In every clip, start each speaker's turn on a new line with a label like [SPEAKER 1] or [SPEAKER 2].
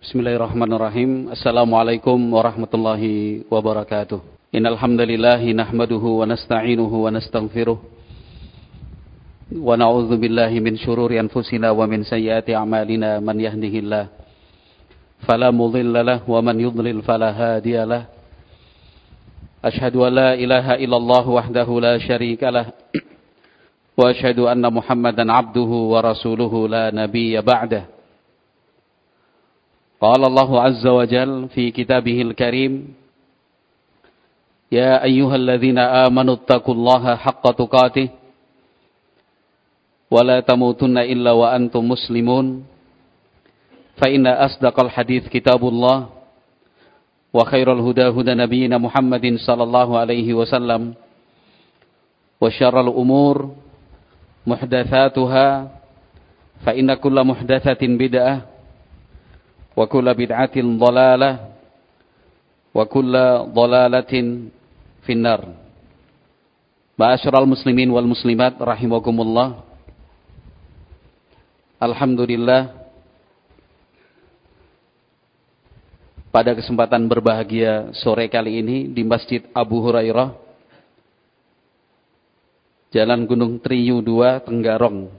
[SPEAKER 1] Bismillahirrahmanirrahim. Assalamualaikum warahmatullahi wabarakatuh. Innal hamdalillah nahmaduhu wa nasta'inuhu wa nastaghfiruh. Wa na'udzu billahi min shururi anfusina wa min sayyiati a'malina man yahdihillah fala mudilla lahu wa man yudlil fala hadiya lahu. Ashhadu an la ilaha illallah wahdahu la syarika lah. Wa ashhadu anna Muhammadan 'abduhu wa rasuluhu la nabiyya ba'dahu. قال الله عز وجل في كتابه الكريم يا أيها الذين آمنوا اتقوا الله حق تقاته ولا تموتن إلا وأنتم مسلمون فإن أصدق الحديث كتاب الله وخير الهدى هدى نبينا محمد صلى الله عليه وسلم وشر الأمور محدثاتها فإن كل محدثة بدعة وكل بدعة ضلالة وكل ضلالة في النار معاشر المسلمين والمسلمات رحمكم الله Alhamdulillah pada kesempatan berbahagia sore kali ini di Masjid Abu Hurairah Jalan Gunung Triyu 2 Tenggarong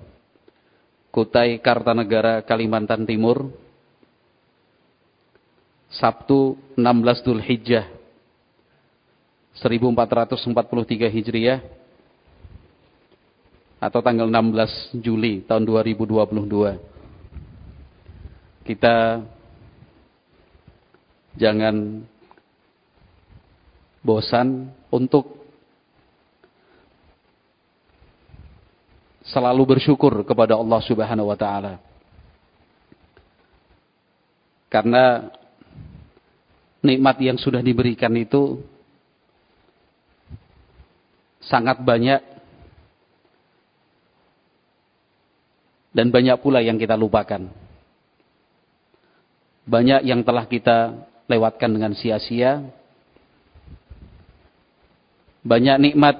[SPEAKER 1] Kutai Kartanegara Kalimantan Timur Sabtu 16 Dhul Hijjah 1443 Hijriah atau tanggal 16 Juli tahun 2022. Kita jangan bosan untuk selalu bersyukur kepada Allah Subhanahu wa taala. Karena nikmat yang sudah diberikan itu sangat banyak dan banyak pula yang kita lupakan. Banyak yang telah kita lewatkan dengan sia-sia. Banyak nikmat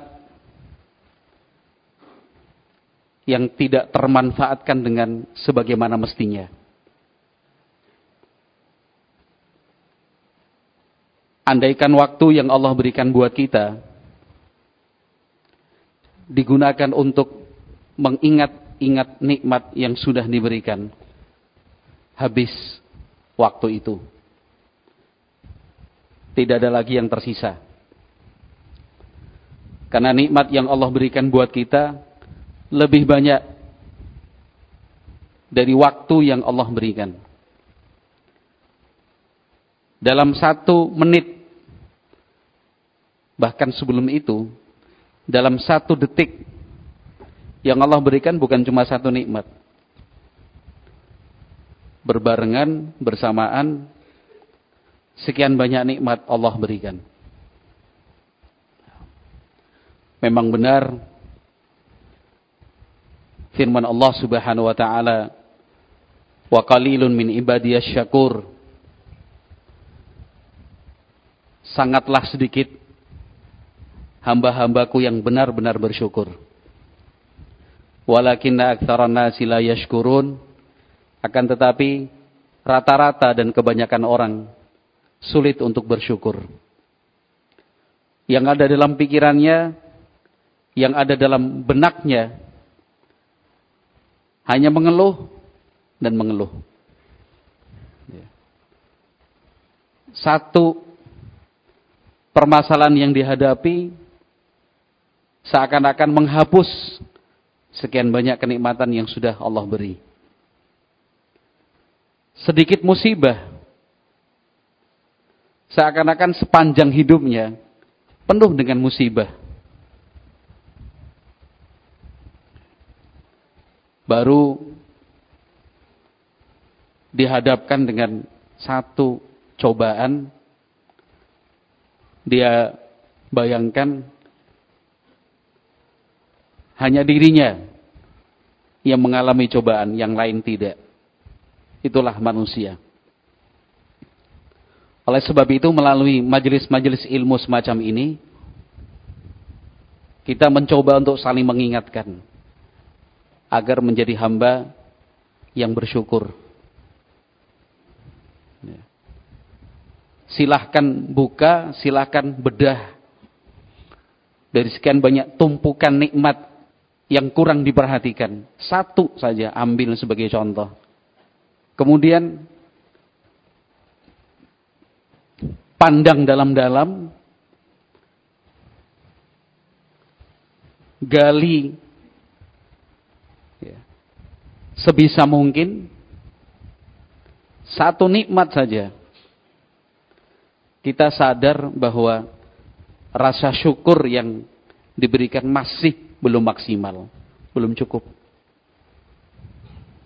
[SPEAKER 1] yang tidak termanfaatkan dengan sebagaimana mestinya. Andaikan waktu yang Allah berikan buat kita digunakan untuk mengingat-ingat nikmat yang sudah diberikan habis waktu itu. Tidak ada lagi yang tersisa. Karena nikmat yang Allah berikan buat kita lebih banyak dari waktu yang Allah berikan dalam satu menit Bahkan sebelum itu, dalam satu detik yang Allah berikan bukan cuma satu nikmat. Berbarengan, bersamaan, sekian banyak nikmat Allah berikan. Memang benar firman Allah Subhanahu wa taala wa qalilun min ibadiyasy syakur sangatlah sedikit hamba-hambaku yang benar-benar bersyukur. Walakinna aktsaran nasi la yashkurun. Akan tetapi rata-rata dan kebanyakan orang sulit untuk bersyukur. Yang ada dalam pikirannya, yang ada dalam benaknya hanya mengeluh dan mengeluh. Ya. Satu permasalahan yang dihadapi seakan-akan menghapus sekian banyak kenikmatan yang sudah Allah beri. Sedikit musibah seakan-akan sepanjang hidupnya penuh dengan musibah. Baru dihadapkan dengan satu cobaan dia bayangkan hanya dirinya yang mengalami cobaan, yang lain tidak. Itulah manusia. Oleh sebab itu melalui majelis-majelis ilmu semacam ini, kita mencoba untuk saling mengingatkan agar menjadi hamba yang bersyukur. Silahkan buka, silahkan bedah. Dari sekian banyak tumpukan nikmat yang kurang diperhatikan. Satu saja ambil sebagai contoh. Kemudian pandang dalam-dalam, gali ya, sebisa mungkin satu nikmat saja. Kita sadar bahwa rasa syukur yang diberikan masih belum maksimal, belum cukup.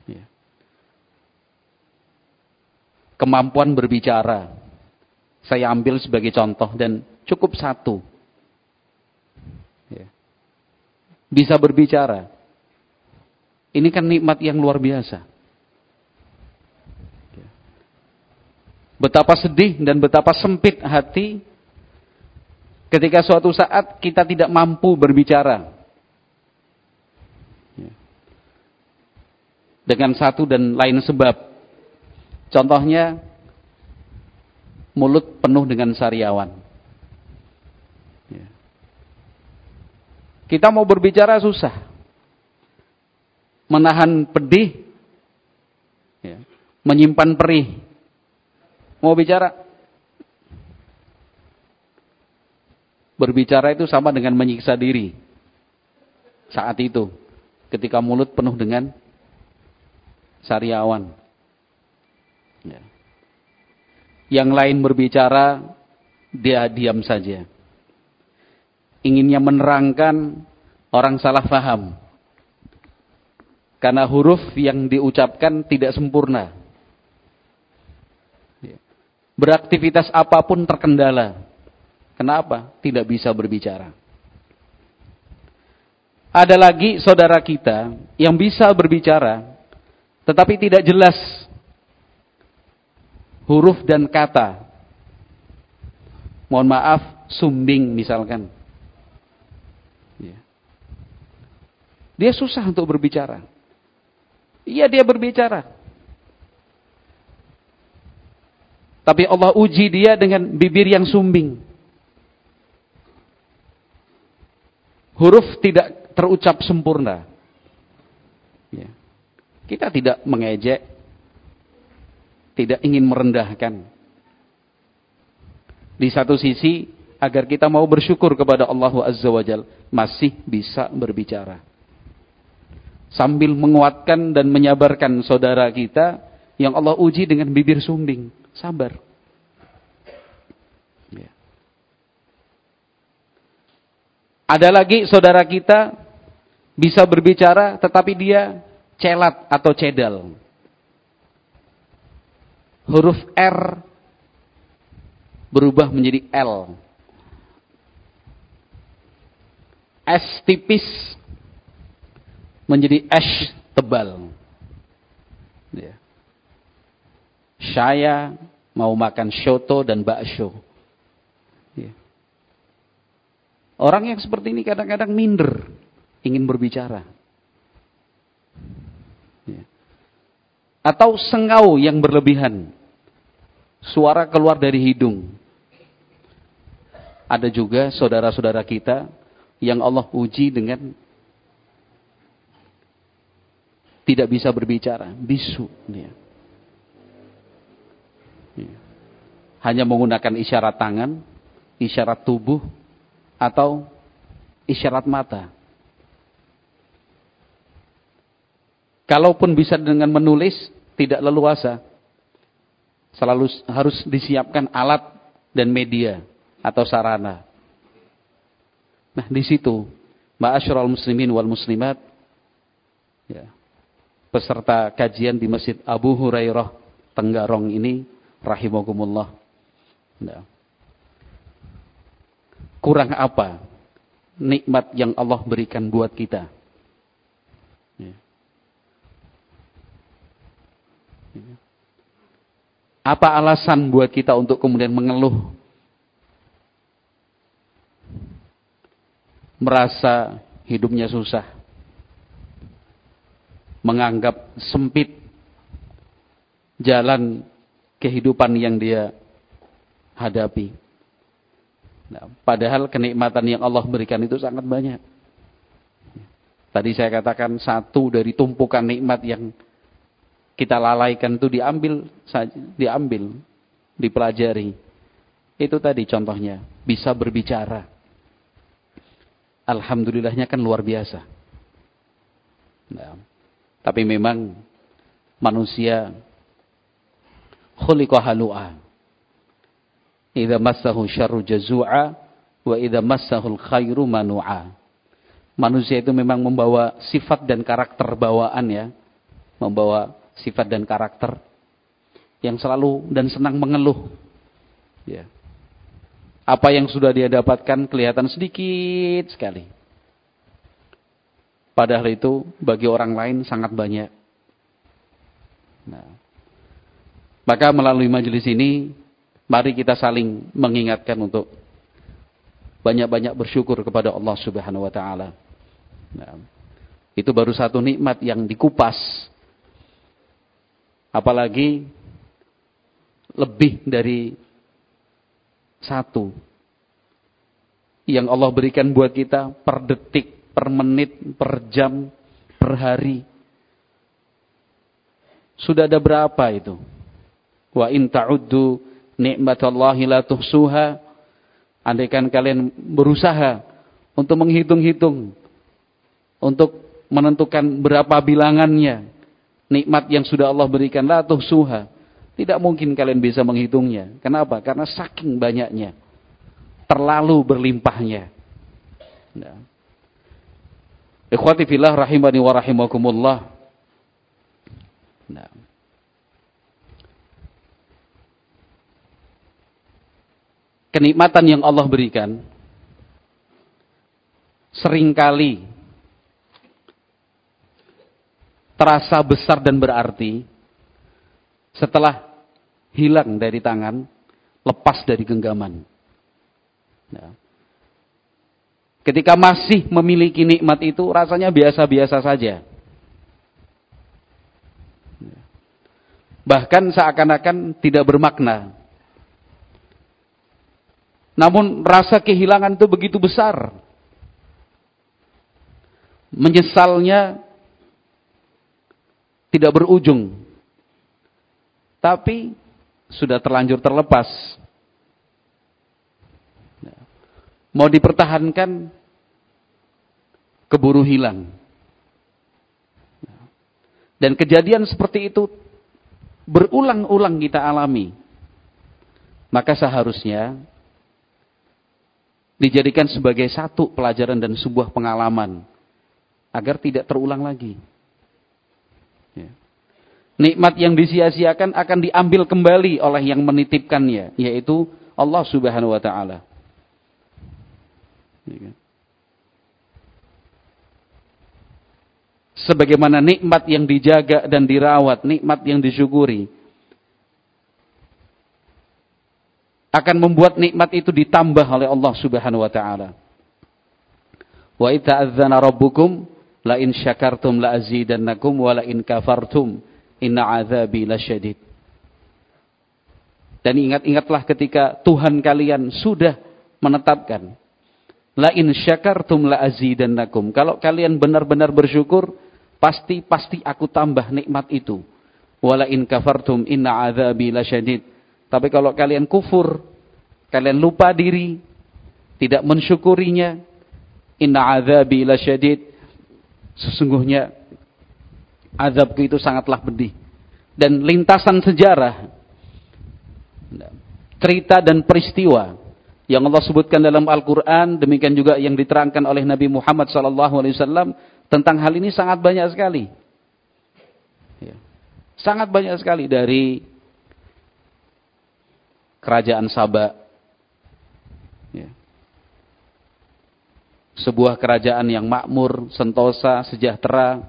[SPEAKER 1] Ya. Kemampuan berbicara, saya ambil sebagai contoh dan cukup satu. Ya. Bisa berbicara. Ini kan nikmat yang luar biasa. Betapa sedih dan betapa sempit hati ketika suatu saat kita tidak mampu berbicara. dengan satu dan lain sebab. Contohnya mulut penuh dengan sariawan. Ya. Kita mau berbicara susah. Menahan pedih, ya. menyimpan perih. Mau bicara, berbicara itu sama dengan menyiksa diri. Saat itu, ketika mulut penuh dengan Sariawan. Ya. Yang lain berbicara, dia diam saja. Inginnya menerangkan, orang salah faham. Karena huruf yang diucapkan tidak sempurna. Beraktivitas apa pun terkendala. Kenapa? Tidak bisa berbicara. Ada lagi saudara kita yang bisa berbicara, tetapi tidak jelas huruf dan kata. Mohon maaf, sumbing misalkan. Ya. Dia susah untuk berbicara. Iya dia berbicara. Tapi Allah uji dia dengan bibir yang sumbing. Huruf tidak terucap sempurna. Ya. Kita tidak mengejek, tidak ingin merendahkan. Di satu sisi, agar kita mau bersyukur kepada Allah Azza wa Jal, masih bisa berbicara. Sambil menguatkan dan menyabarkan saudara kita yang Allah uji dengan bibir sumbing. Sabar. Ya. Ada lagi saudara kita bisa berbicara tetapi dia celat atau cedal. Huruf R berubah menjadi L. S tipis menjadi S tebal. Ya. Saya mau makan shoto dan bakso. Ya. Orang yang seperti ini kadang-kadang minder, ingin berbicara. atau sengau yang berlebihan. Suara keluar dari hidung. Ada juga saudara-saudara kita yang Allah uji dengan tidak bisa berbicara, bisu. Ya. Hanya menggunakan isyarat tangan, isyarat tubuh, atau isyarat mata. Kalaupun bisa dengan menulis, tidak leluasa. Selalu harus disiapkan alat dan media atau sarana. Nah, di situ ma'asyiral muslimin wal muslimat ya, peserta kajian di Masjid Abu Hurairah Tenggarong ini rahimakumullah. Nah, kurang apa nikmat yang Allah berikan buat kita? Apa alasan buat kita untuk kemudian mengeluh? Merasa hidupnya susah. Menganggap sempit jalan kehidupan yang dia hadapi. Nah, padahal kenikmatan yang Allah berikan itu sangat banyak. Tadi saya katakan satu dari tumpukan nikmat yang kita lalaikan itu diambil diambil, dipelajari. Itu tadi contohnya, bisa berbicara. Alhamdulillahnya kan luar biasa. Nah, tapi memang manusia khuliqa halu'a. Idza massahu syarru jazu'a wa idza massahu khairu manu'a. Manusia itu memang membawa sifat dan karakter bawaan ya. Membawa sifat dan karakter yang selalu dan senang mengeluh. Ya. Apa yang sudah dia dapatkan kelihatan sedikit sekali. Padahal itu bagi orang lain sangat banyak. Nah, maka melalui majelis ini, mari kita saling mengingatkan untuk banyak-banyak bersyukur kepada Allah Subhanahu wa taala. Nah, itu baru satu nikmat yang dikupas. Apalagi lebih dari satu yang Allah berikan buat kita per detik, per menit, per jam, per hari. Sudah ada berapa itu? Wa in ta'uddu ni'matallahi la tuhsuha. Andaikan kalian berusaha untuk menghitung-hitung untuk menentukan berapa bilangannya nikmat yang sudah Allah berikan la suha. Tidak mungkin kalian bisa menghitungnya. Kenapa? Karena saking banyaknya. Terlalu berlimpahnya. Nah. Ikhwati fillah rahimani wa rahimakumullah. Nah. Kenikmatan yang Allah berikan sering kali terasa besar dan berarti setelah hilang dari tangan, lepas dari genggaman. Ya. Ketika masih memiliki nikmat itu rasanya biasa-biasa saja. Ya. Bahkan seakan-akan tidak bermakna. Namun rasa kehilangan itu begitu besar. Menyesalnya tidak berujung. Tapi sudah terlanjur terlepas. Mau dipertahankan, keburu hilang. Dan kejadian seperti itu berulang-ulang kita alami. Maka seharusnya dijadikan sebagai satu pelajaran dan sebuah pengalaman agar tidak terulang lagi. Ya. Nikmat yang disia-siakan akan diambil kembali oleh yang menitipkannya, yaitu Allah Subhanahu wa taala. Ya kan? Sebagaimana nikmat yang dijaga dan dirawat, nikmat yang disyukuri, akan membuat nikmat itu ditambah oleh Allah Subhanahu wa taala. Wa idza adzana rabbukum La in syakartum la azidannakum wa la in kafartum inna azabi lasyadid. Dan ingat-ingatlah ketika Tuhan kalian sudah menetapkan la in syakartum la azidannakum. Kalau kalian benar-benar bersyukur, pasti pasti aku tambah nikmat itu. Wala in kafartum inna azabi lasyadid. Tapi kalau kalian kufur, kalian lupa diri, tidak mensyukurinya, inna azabi lasyadid Sesungguhnya azabku itu sangatlah pedih. Dan lintasan sejarah, cerita dan peristiwa yang Allah sebutkan dalam Al-Quran, demikian juga yang diterangkan oleh Nabi Muhammad SAW tentang hal ini sangat banyak sekali. Ya. Sangat banyak sekali dari kerajaan Sabah, ya. Sebuah kerajaan yang makmur, sentosa, sejahtera,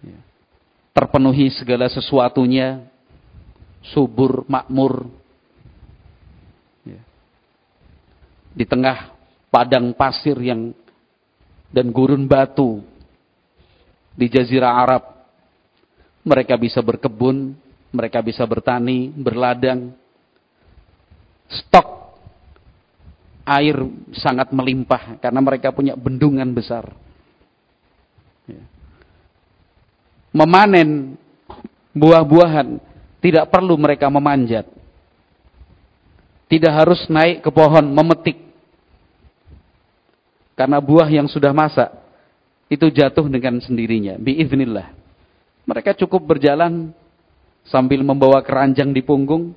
[SPEAKER 1] ya. terpenuhi segala sesuatunya, subur, makmur, ya. di tengah padang pasir yang dan gurun batu di Jazirah Arab, mereka bisa berkebun, mereka bisa bertani, berladang, stok air sangat melimpah karena mereka punya bendungan besar. Ya. Memanen buah-buahan tidak perlu mereka memanjat. Tidak harus naik ke pohon memetik. Karena buah yang sudah masak itu jatuh dengan sendirinya biiznillah. Mereka cukup berjalan sambil membawa keranjang di punggung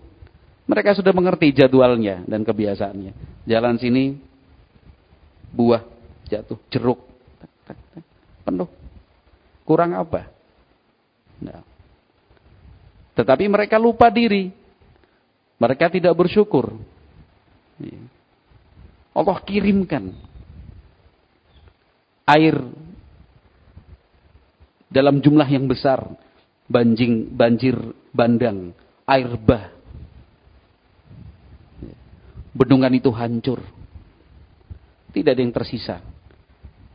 [SPEAKER 1] mereka sudah mengerti jadwalnya dan kebiasaannya. Jalan sini, buah jatuh, jeruk, penuh. Kurang apa? Nah. Tetapi mereka lupa diri. Mereka tidak bersyukur. Iya. Allah kirimkan air dalam jumlah yang besar. Banjing, banjir bandang, air bah bendungan itu hancur. Tidak ada yang tersisa.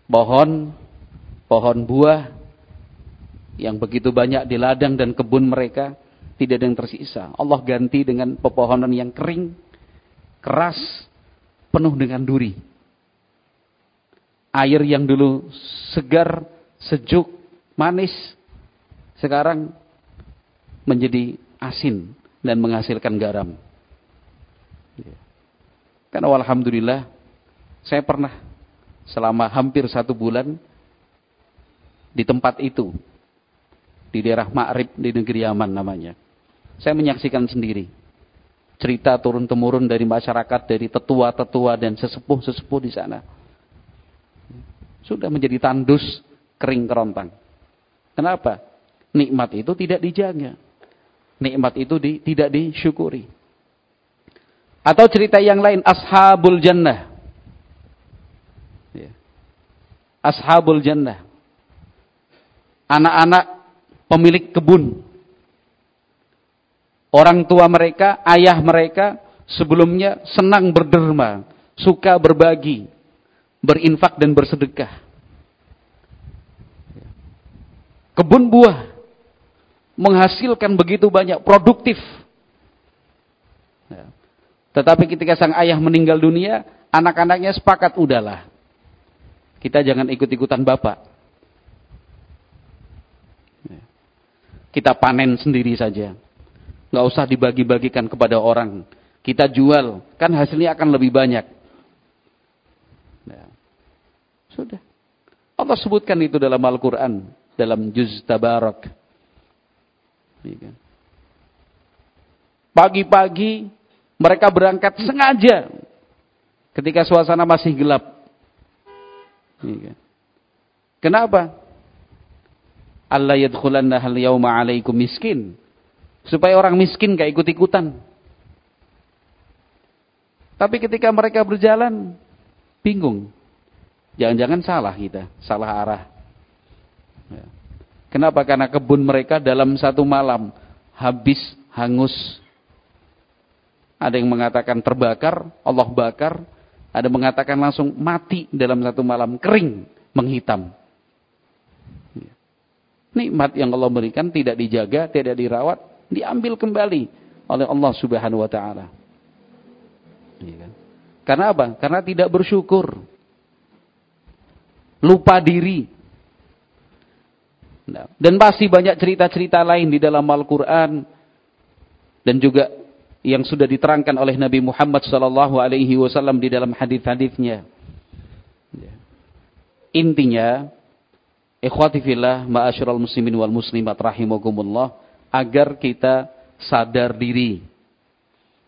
[SPEAKER 1] Pohon, pohon buah yang begitu banyak di ladang dan kebun mereka, tidak ada yang tersisa. Allah ganti dengan pepohonan yang kering, keras, penuh dengan duri. Air yang dulu segar, sejuk, manis, sekarang menjadi asin dan menghasilkan garam. Karena alhamdulillah saya pernah selama hampir satu bulan di tempat itu. Di daerah Ma'rib di negeri Yaman namanya. Saya menyaksikan sendiri. Cerita turun-temurun dari masyarakat, dari tetua-tetua dan sesepuh-sesepuh di sana. Sudah menjadi tandus kering kerontang. Kenapa? Nikmat itu tidak dijaga. Nikmat itu di, tidak disyukuri. Atau cerita yang lain, Ashabul Jannah. Ya. Ashabul Jannah. Anak-anak pemilik kebun. Orang tua mereka, ayah mereka, sebelumnya senang berderma, suka berbagi, berinfak dan bersedekah. Kebun buah menghasilkan begitu banyak, produktif. Ya. Tetapi ketika sang ayah meninggal dunia, anak-anaknya sepakat udahlah. Kita jangan ikut-ikutan bapak. Kita panen sendiri saja. Nggak usah dibagi-bagikan kepada orang. Kita jual, kan hasilnya akan lebih banyak. Ya. Sudah. Allah sebutkan itu dalam Al-Quran. Dalam Juz Tabarak. Kan? Pagi-pagi mereka berangkat sengaja ketika suasana masih gelap. Iya. Kenapa? Allah yadkhulanna hal yauma alaikum miskin. Supaya orang miskin gak ikut-ikutan. Tapi ketika mereka berjalan, bingung. Jangan-jangan salah kita, salah arah. Ya. Kenapa? Karena kebun mereka dalam satu malam habis, hangus, ada yang mengatakan terbakar, Allah bakar. Ada yang mengatakan langsung mati dalam satu malam, kering, menghitam. Nikmat yang Allah berikan tidak dijaga, tidak dirawat, diambil kembali oleh Allah Subhanahu wa taala. Iya kan? Karena apa? Karena tidak bersyukur. Lupa diri. Nah, dan pasti banyak cerita-cerita lain di dalam Al-Qur'an dan juga yang sudah diterangkan oleh Nabi Muhammad wasallam di dalam hadis-hadisnya. Ya. Intinya, ikhwati fillah, muslimin wal muslimat rahimakumullah, agar kita sadar diri.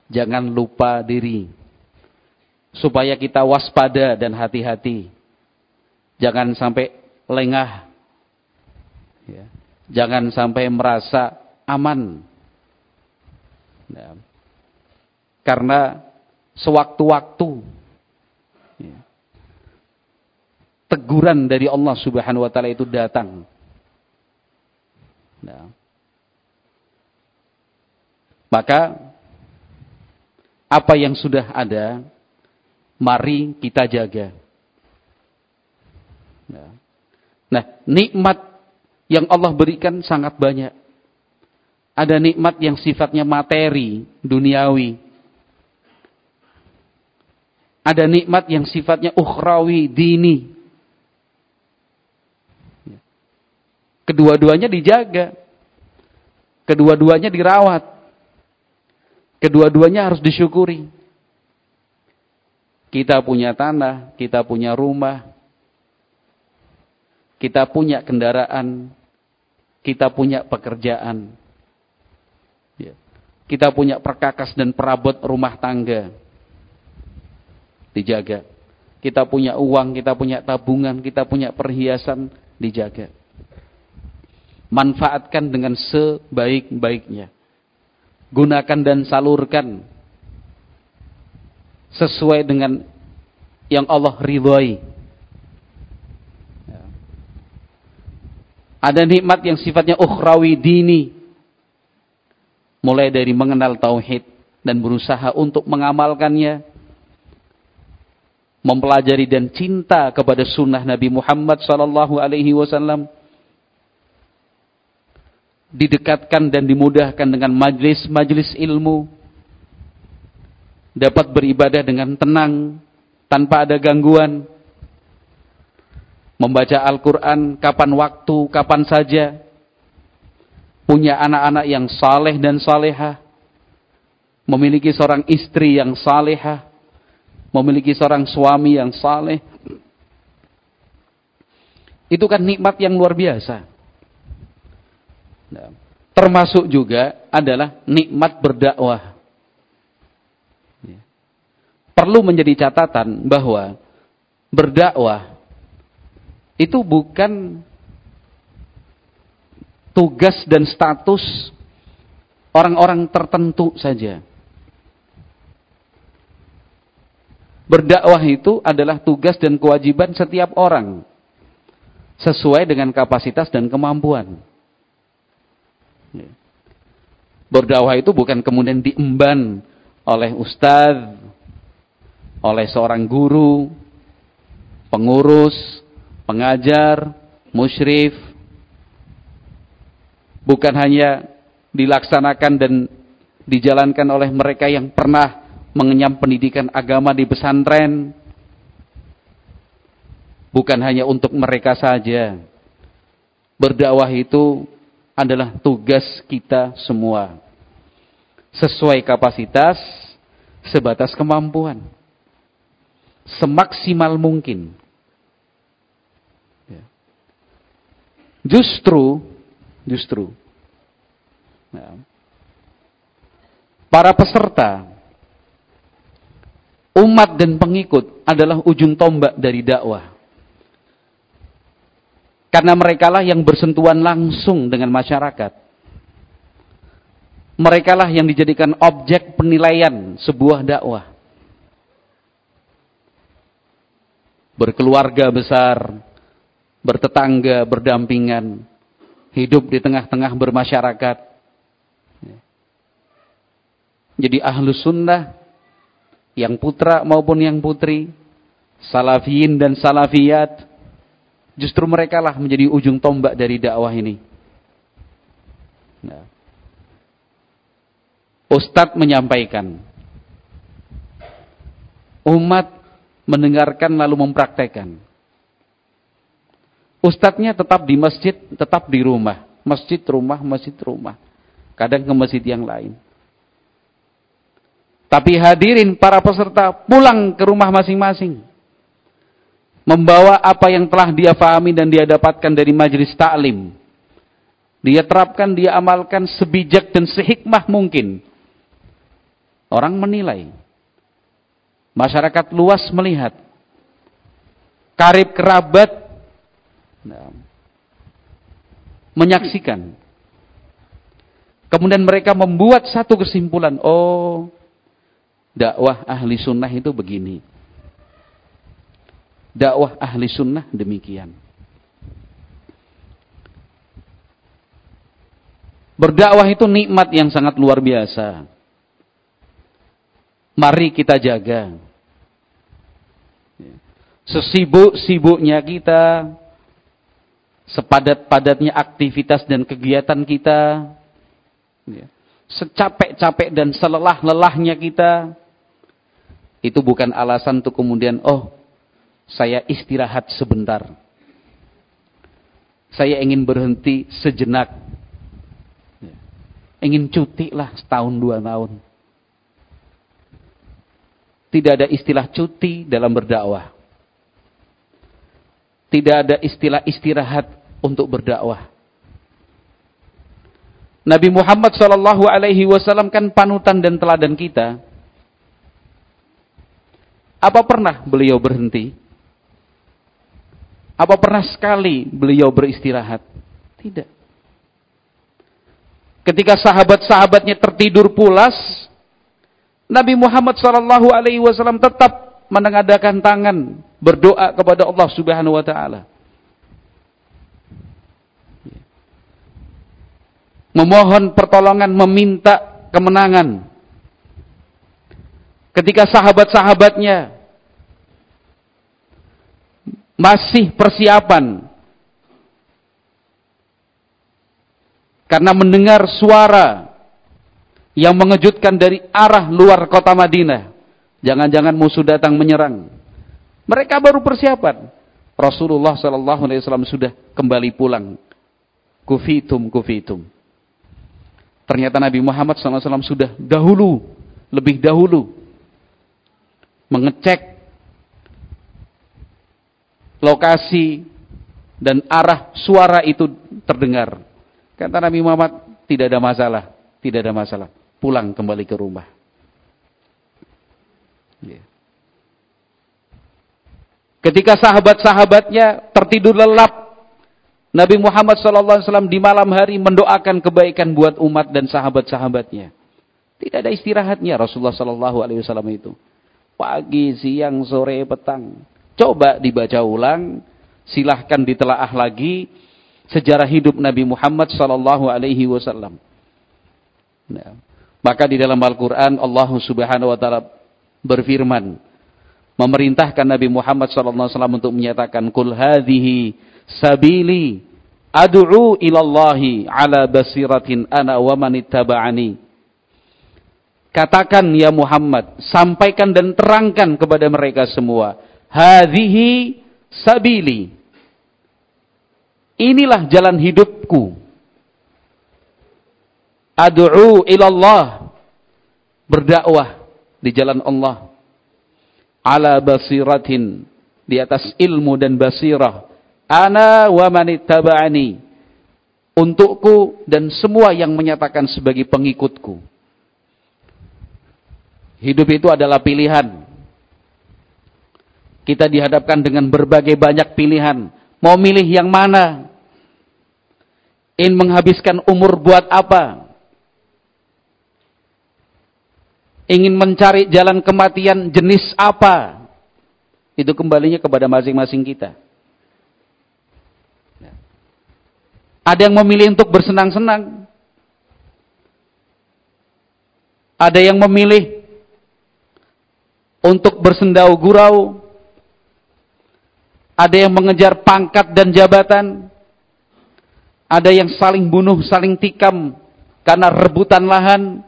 [SPEAKER 1] Jangan lupa diri. Supaya kita waspada dan hati-hati. Jangan sampai lengah. Ya. Jangan sampai merasa aman. Ya karena sewaktu-waktu ya, teguran dari Allah Subhanahu wa taala itu datang. Nah. Maka apa yang sudah ada mari kita jaga. Nah, nah nikmat yang Allah berikan sangat banyak. Ada nikmat yang sifatnya materi, duniawi. Ada nikmat yang sifatnya ukhrawi, dini. Kedua-duanya dijaga. Kedua-duanya dirawat. Kedua-duanya harus disyukuri. Kita punya tanah, kita punya rumah, kita punya kendaraan, kita punya pekerjaan. Ya. Kita punya perkakas dan perabot rumah tangga. Dijaga. Kita punya uang, kita punya tabungan, kita punya perhiasan, dijaga manfaatkan dengan sebaik-baiknya. Gunakan dan salurkan sesuai dengan yang Allah ridhoi. Ada nikmat yang sifatnya ukhrawi dini. Mulai dari mengenal tauhid dan berusaha untuk mengamalkannya. Mempelajari dan cinta kepada sunnah Nabi Muhammad sallallahu alaihi wasallam didekatkan dan dimudahkan dengan majlis-majlis ilmu, dapat beribadah dengan tenang, tanpa ada gangguan, membaca Al-Quran kapan waktu, kapan saja, punya anak-anak yang saleh dan salehah, memiliki seorang istri yang salehah, memiliki seorang suami yang saleh, itu kan nikmat yang luar biasa. Nah, termasuk juga adalah nikmat berdakwah. Ya. Perlu menjadi catatan bahwa berdakwah itu bukan tugas dan status orang-orang tertentu saja. Berdakwah itu adalah tugas dan kewajiban setiap orang sesuai dengan kapasitas dan kemampuan. Berdakwah itu bukan kemudian diemban oleh ustadz, oleh seorang guru, pengurus, pengajar, musyrif. Bukan hanya dilaksanakan dan dijalankan oleh mereka yang pernah mengenyam pendidikan agama di pesantren. Bukan hanya untuk mereka saja. Berdakwah itu adalah tugas kita semua. Sesuai kapasitas, sebatas kemampuan. Semaksimal mungkin. Justru, justru, ya, para peserta, umat dan pengikut adalah ujung tombak dari dakwah. Karena merekalah yang bersentuhan langsung dengan masyarakat. Merekalah yang dijadikan objek penilaian sebuah dakwah. Berkeluarga besar, bertetangga, berdampingan, hidup di tengah-tengah bermasyarakat. Jadi ahlu sunnah, yang putra maupun yang putri, salafiyin dan salafiyat, Justru mereka lah menjadi ujung tombak dari dakwah ini. Nah. Ustadz menyampaikan. Umat mendengarkan lalu mempraktekkan. Ustadznya tetap di masjid, tetap di rumah. Masjid rumah, masjid rumah. Kadang ke masjid yang lain. Tapi hadirin para peserta pulang ke rumah masing-masing membawa apa yang telah dia fahami dan dia dapatkan dari majelis taklim. Dia terapkan, dia amalkan sebijak dan sehikmah mungkin. Orang menilai. Masyarakat luas melihat. Karib kerabat nah, menyaksikan. Kemudian mereka membuat satu kesimpulan. Oh, dakwah ahli sunnah itu begini dakwah ahli sunnah demikian. Berdakwah itu nikmat yang sangat luar biasa. Mari kita jaga. Sesibuk-sibuknya kita, sepadat-padatnya aktivitas dan kegiatan kita, secapek-capek dan selelah-lelahnya kita, itu bukan alasan untuk kemudian, oh, saya istirahat sebentar. Saya ingin berhenti sejenak. Ingin cuti lah setahun dua tahun. Tidak ada istilah cuti dalam berdakwah. Tidak ada istilah istirahat untuk berdakwah. Nabi Muhammad Shallallahu Alaihi Wasallam kan panutan dan teladan kita. Apa pernah beliau berhenti? Apa pernah sekali beliau beristirahat? Tidak. Ketika sahabat-sahabatnya tertidur pulas, Nabi Muhammad Shallallahu Alaihi Wasallam tetap menengadakan tangan berdoa kepada Allah Subhanahu Wa Taala. memohon pertolongan, meminta kemenangan. Ketika sahabat-sahabatnya masih persiapan karena mendengar suara yang mengejutkan dari arah luar kota Madinah. Jangan-jangan musuh datang menyerang. Mereka baru persiapan. Rasulullah Sallallahu Alaihi Wasallam sudah kembali pulang. Kufitum, kufitum. Ternyata Nabi Muhammad SAW sudah dahulu, lebih dahulu mengecek lokasi dan arah suara itu terdengar. Kata Nabi Muhammad, tidak ada masalah, tidak ada masalah. Pulang kembali ke rumah. Ya. Ketika sahabat-sahabatnya tertidur lelap Nabi Muhammad SAW di malam hari mendoakan kebaikan buat umat dan sahabat-sahabatnya. Tidak ada istirahatnya Rasulullah SAW itu. Pagi, siang, sore, petang. Coba dibaca ulang, silahkan ditelaah lagi sejarah hidup Nabi Muhammad SAW. Nah, maka di dalam Al-Quran Allah Subhanahu Wa Taala berfirman, memerintahkan Nabi Muhammad SAW untuk menyatakan, Kul hadhihi sabili ad'u ilallahi ala basiratin ana wa manittaba'ani. Katakan ya Muhammad, sampaikan dan terangkan kepada mereka semua, hadhihi sabili. Inilah jalan hidupku. Ad'u ilallah. Berdakwah di jalan Allah. Ala basiratin. Di atas ilmu dan basirah Ana wa manittaba'ani. Untukku dan semua yang menyatakan sebagai pengikutku. Hidup itu adalah pilihan. Kita dihadapkan dengan berbagai banyak pilihan. Mau milih yang mana? Ingin menghabiskan umur buat apa? Ingin mencari jalan kematian jenis apa? Itu kembalinya kepada masing-masing kita. Ada yang memilih untuk bersenang-senang. Ada yang memilih untuk bersendau gurau. Ada yang mengejar pangkat dan jabatan. Ada yang saling bunuh, saling tikam karena rebutan lahan.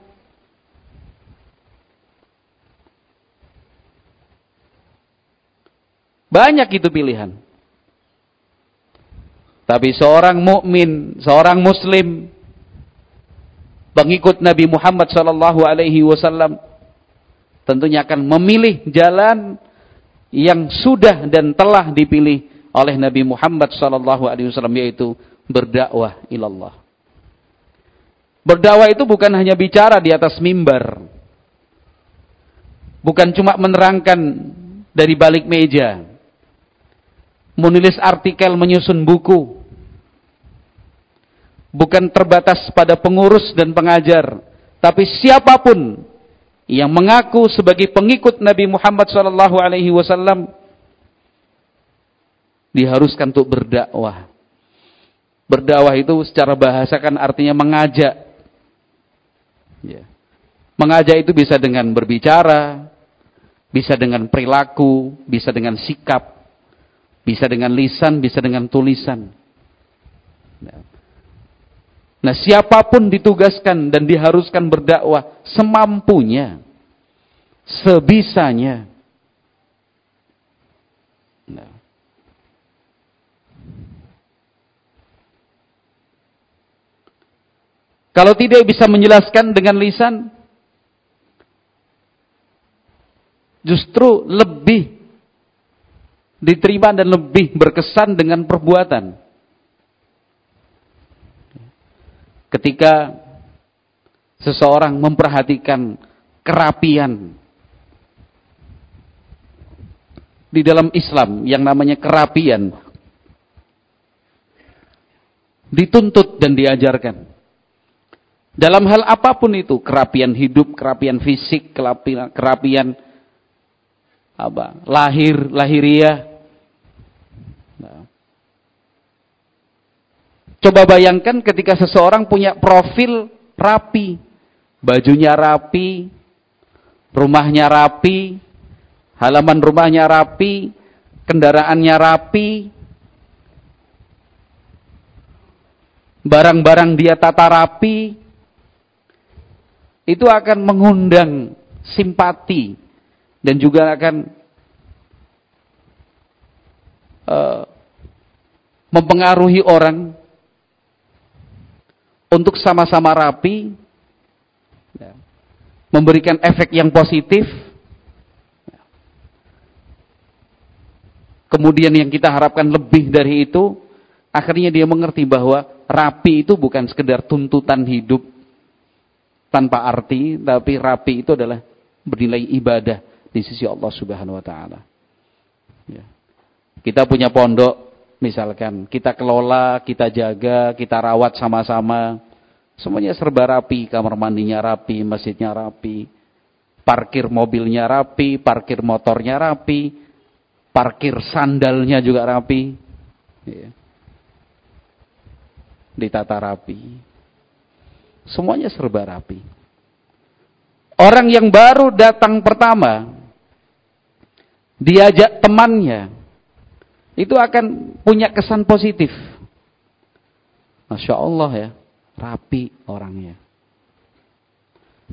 [SPEAKER 1] Banyak itu pilihan. Tapi seorang mukmin, seorang muslim pengikut Nabi Muhammad sallallahu alaihi wasallam tentunya akan memilih jalan yang sudah dan telah dipilih oleh Nabi Muhammad sallallahu alaihi wasallam yaitu berdakwah ilallah. Berdakwah itu bukan hanya bicara di atas mimbar. Bukan cuma menerangkan dari balik meja. Menulis artikel, menyusun buku bukan terbatas pada pengurus dan pengajar, tapi siapa pun yang mengaku sebagai pengikut Nabi Muhammad wasallam diharuskan untuk berdakwah. Berdakwah itu secara bahasa kan artinya mengajak. Ya. Mengajak itu bisa dengan berbicara, bisa dengan perilaku, bisa dengan sikap, bisa dengan lisan, bisa dengan tulisan. Ya. Nah, siapa pun ditugaskan dan diharuskan berdakwah semampunya, sebisanya. Nah. Kalau tidak bisa menjelaskan dengan lisan, justru lebih diterima dan lebih berkesan dengan perbuatan. Ketika seseorang memperhatikan kerapian di dalam Islam yang namanya kerapian dituntut dan diajarkan. Dalam hal apa pun itu, kerapian hidup, kerapian fisik, kerapian, kerapian apa? lahir, lahiriah. Nah. Coba bayangkan ketika seseorang punya profil rapi, bajunya rapi, rumahnya rapi, halaman rumahnya rapi, kendaraannya rapi, barang-barang dia tata rapi, itu akan mengundang simpati dan juga akan uh, mempengaruhi orang untuk sama-sama rapi, ya, memberikan efek yang positif. Kemudian yang kita harapkan lebih dari itu, akhirnya dia mengerti bahwa rapi itu bukan sekedar tuntutan hidup tanpa arti, tapi rapi itu adalah bernilai ibadah di sisi Allah Subhanahu wa taala. Ya. Kita punya pondok misalkan, kita kelola, kita jaga, kita rawat sama-sama. Semuanya serba rapi, kamar mandinya rapi, masjidnya rapi, parkir mobilnya rapi, parkir motornya rapi, parkir sandalnya juga rapi. Ya. Ditata rapi. Semuanya serba rapi. Orang yang baru datang pertama, diajak temannya, itu akan punya kesan positif. Masya Allah ya, rapi orangnya.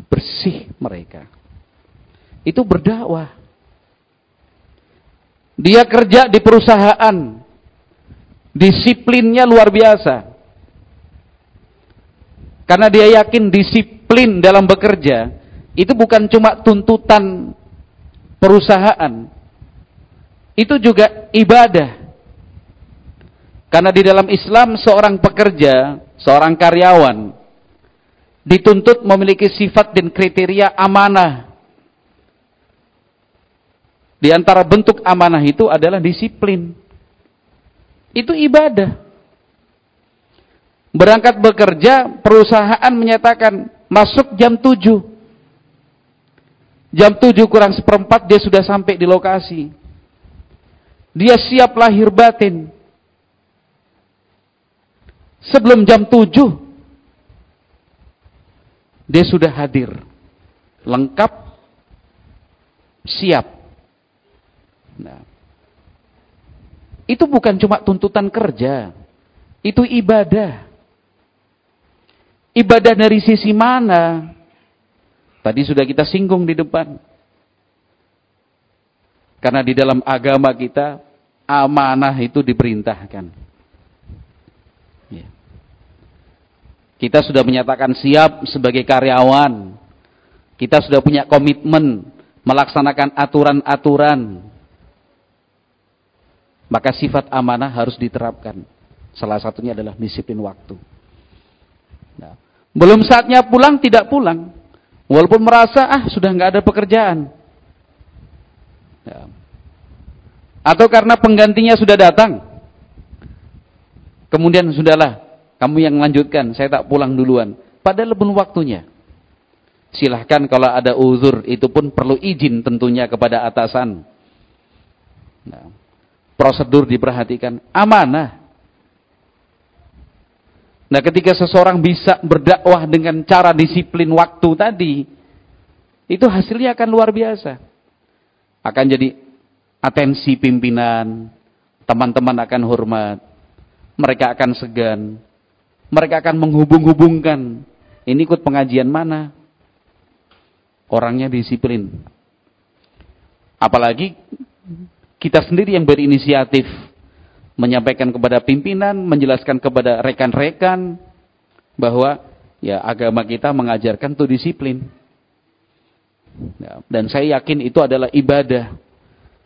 [SPEAKER 1] Bersih mereka. Itu berdakwah. Dia kerja di perusahaan. Disiplinnya luar biasa. Karena dia yakin disiplin dalam bekerja itu bukan cuma tuntutan perusahaan. Itu juga ibadah. Karena di dalam Islam seorang pekerja, seorang karyawan dituntut memiliki sifat dan kriteria amanah. Di antara bentuk amanah itu adalah disiplin. Itu ibadah. Berangkat bekerja, perusahaan menyatakan masuk jam 7. Jam 7 kurang seperempat dia sudah sampai di lokasi. Dia siap lahir batin. Sebelum jam 7, dia sudah hadir. Lengkap, siap. Nah, itu bukan cuma tuntutan kerja. Itu ibadah. Ibadah dari sisi mana? Tadi sudah kita singgung di depan. Karena di dalam agama kita, amanah itu diperintahkan. Ya. Kita sudah menyatakan siap sebagai karyawan. Kita sudah punya komitmen melaksanakan aturan-aturan. Maka sifat amanah harus diterapkan. Salah satunya adalah disiplin waktu. Nah, belum saatnya pulang, tidak pulang. Walaupun merasa, ah sudah nggak ada pekerjaan. Ya. Atau karena penggantinya sudah datang. Kemudian sudahlah, kamu yang lanjutkan, saya tak pulang duluan. Padahal belum waktunya. Silahkan kalau ada uzur, itu pun perlu izin tentunya kepada atasan. Nah, prosedur diperhatikan. Amanah. Nah ketika seseorang bisa berdakwah dengan cara disiplin waktu tadi, itu hasilnya akan luar biasa. Akan jadi atensi pimpinan, teman-teman akan hormat, mereka akan segan, mereka akan menghubung-hubungkan. Ini ikut pengajian mana? Orangnya disiplin. Apalagi kita sendiri yang berinisiatif menyampaikan kepada pimpinan, menjelaskan kepada rekan-rekan bahwa ya agama kita mengajarkan tuh disiplin. Ya, dan saya yakin itu adalah ibadah.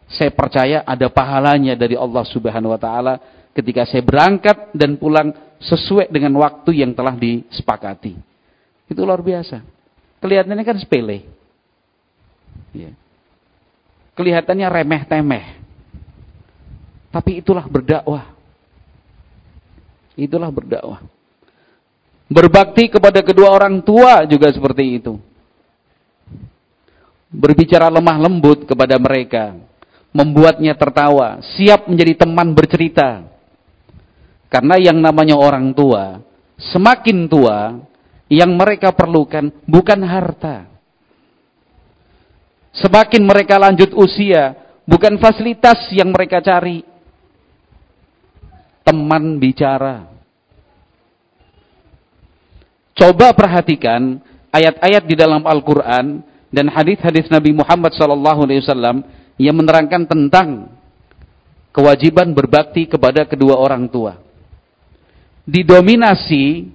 [SPEAKER 1] Saya percaya ada pahalanya dari Allah Subhanahu wa taala ketika saya berangkat dan pulang sesuai dengan waktu yang telah disepakati. Itu luar biasa. Kelihatannya kan sepele. Ya. Kelihatannya remeh-temeh. Tapi itulah berdakwah. Itulah berdakwah. Berbakti kepada kedua orang tua juga seperti itu. Berbicara lemah lembut kepada mereka. Membuatnya tertawa. Siap menjadi teman bercerita. Karena yang namanya orang tua. Semakin tua. Yang mereka perlukan bukan harta. Semakin mereka lanjut usia. Bukan fasilitas yang mereka cari. Teman bicara Coba perhatikan ayat-ayat di dalam Al-Quran dan hadis-hadis Nabi Muhammad SAW yang menerangkan tentang kewajiban berbakti kepada kedua orang tua. Didominasi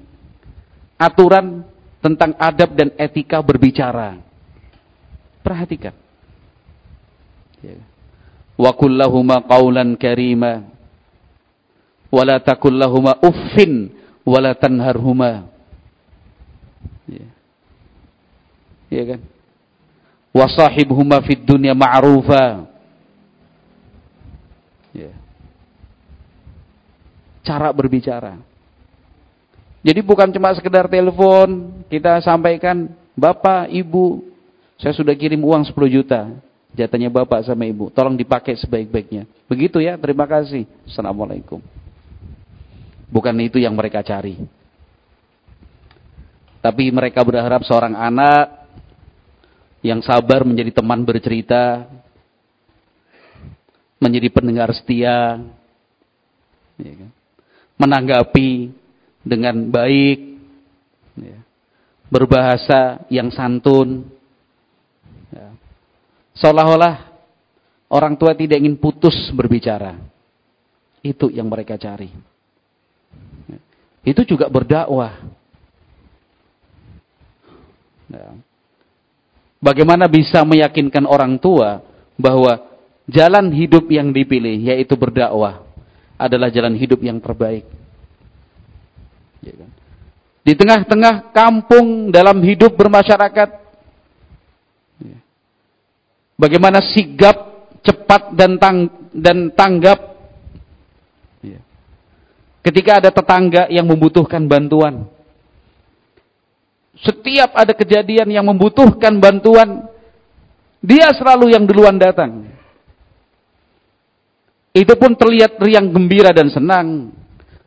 [SPEAKER 1] aturan tentang adab dan etika berbicara. Perhatikan. Wa kullahuma qawlan karima wa la takullahuma uffin wa la tanharhuma Ya. Iya kan? Wasahibhuma fid dunya ma'rufa. Ya. Cara berbicara. Jadi bukan cuma sekedar telepon, kita sampaikan, Bapak, Ibu, saya sudah kirim uang 10 juta. Jatanya Bapak sama Ibu, tolong dipakai sebaik-baiknya. Begitu ya, terima kasih. Assalamualaikum. Bukan itu yang mereka cari. Tapi mereka berharap seorang anak yang sabar menjadi teman bercerita, menjadi pendengar setia, ya kan? menanggapi dengan baik, ya. berbahasa yang santun. Ya. Seolah-olah orang tua tidak ingin putus berbicara. Itu yang mereka cari. Itu juga berdakwah. Bagaimana bisa meyakinkan orang tua bahwa jalan hidup yang dipilih yaitu berdakwah adalah jalan hidup yang terbaik. Ya kan? Di tengah-tengah kampung dalam hidup bermasyarakat, ya. bagaimana sigap, cepat dan tang dan tanggap. Ya. Ketika ada tetangga yang membutuhkan bantuan, setiap ada kejadian yang membutuhkan bantuan, dia selalu yang duluan datang. Itu pun terlihat riang gembira dan senang,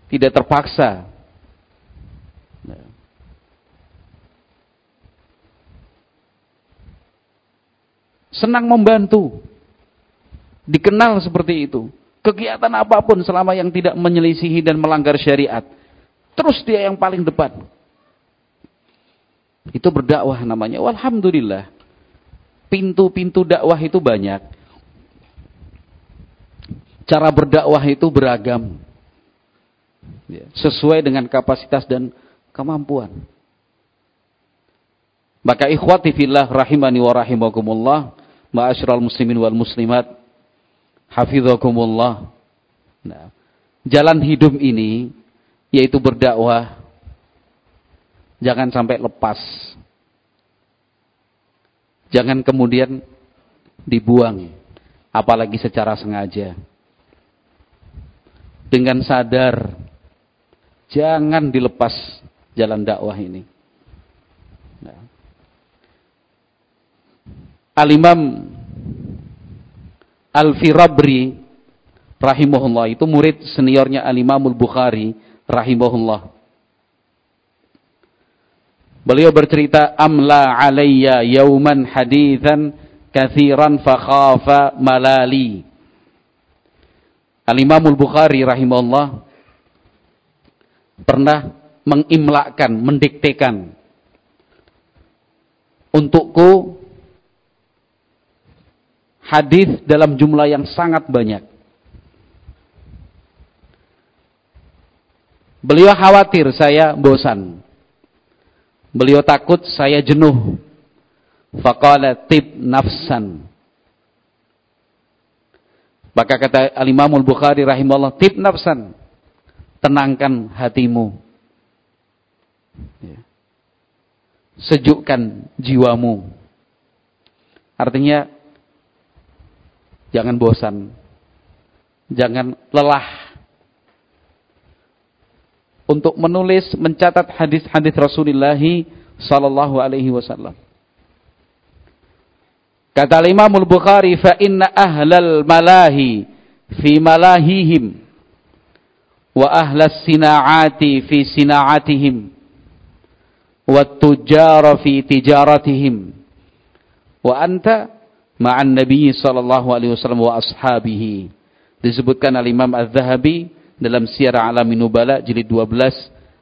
[SPEAKER 1] tidak terpaksa. Senang membantu. Dikenal seperti itu. Kegiatan apa pun selama yang tidak menyelisihi dan melanggar syariat. Terus dia yang paling depan. Itu berdakwah namanya. Alhamdulillah. Pintu-pintu dakwah itu banyak. Cara berdakwah itu beragam. Ya, sesuai dengan kapasitas dan kemampuan. Maka ikhwati fillah rahimani wa rahimakumullah. Ma'asyiral muslimin wal muslimat. Hafidhakumullah. Nah, jalan hidup ini yaitu berdakwah Jangan sampai lepas. Jangan kemudian dibuang, apalagi secara sengaja. Dengan sadar, jangan dilepas jalan dakwah ini. Nah. Al-Imam Al-Firabri rahimahullah itu murid seniornya Al-Imamul Bukhari rahimahullah. Beliau bercerita amla alayya yauman hadithan kathiran fakhafa malali. Al-Imamul Bukhari rahimahullah pernah mengimlakkan, mendiktekan untukku hadis dalam jumlah yang sangat banyak. Beliau khawatir saya bosan. Beliau takut saya jenuh. Faqala tib nafsan. Maka kata Al-Imamul Bukhari rahimahullah, tib nafsan. Tenangkan hatimu. Ya. Sejukkan jiwamu. Artinya, jangan bosan. Jangan lelah. Untuk menulis, mencatat hadis-hadis Rasulullah sallallahu alaihi wasallam. Kata Imam Al-Bukhari, fa inna ahlal malahi fi malahihim wa ahlas sina'ati fi sina'atihim wa tujara fi tijaratihim wa anta ma'an nabi sallallahu alaihi wasallam wa ashabihi disebutkan oleh Imam Az-Zahabi dalam Syiar Alamin Nubala jilid 12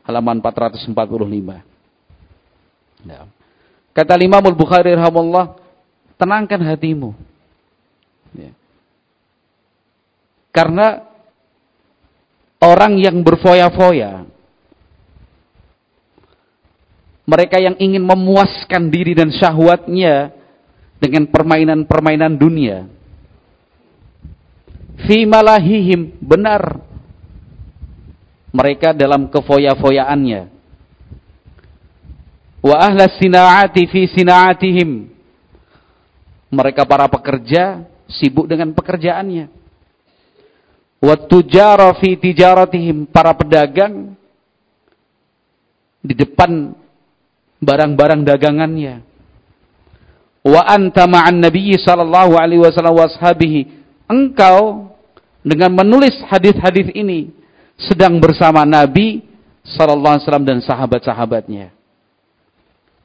[SPEAKER 1] halaman 445 nah. kata Imam Al-Bukhari rahimahullah tenangkan hatimu. Ya. Karena orang yang berfoya-foya, mereka yang ingin memuaskan diri dan syahwatnya dengan permainan-permainan dunia, fi malahihim benar mereka dalam kefoya-foyaannya wa ahlas sinaati fi sinaatihim mereka para pekerja sibuk dengan pekerjaannya. Wattujara fi tijaratihim para pedagang di depan barang-barang dagangannya. Wa anta ma'an nabiyyi sallallahu alaihi wasallam washabihi. Engkau dengan menulis hadis-hadis ini sedang bersama Nabi sallallahu alaihi wasallam dan sahabat-sahabatnya.